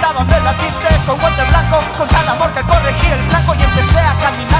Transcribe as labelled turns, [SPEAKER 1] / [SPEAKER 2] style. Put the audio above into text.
[SPEAKER 1] Estaba me latiste con guante blanco Contra el amor que corregí el flanco Y empecé a caminar.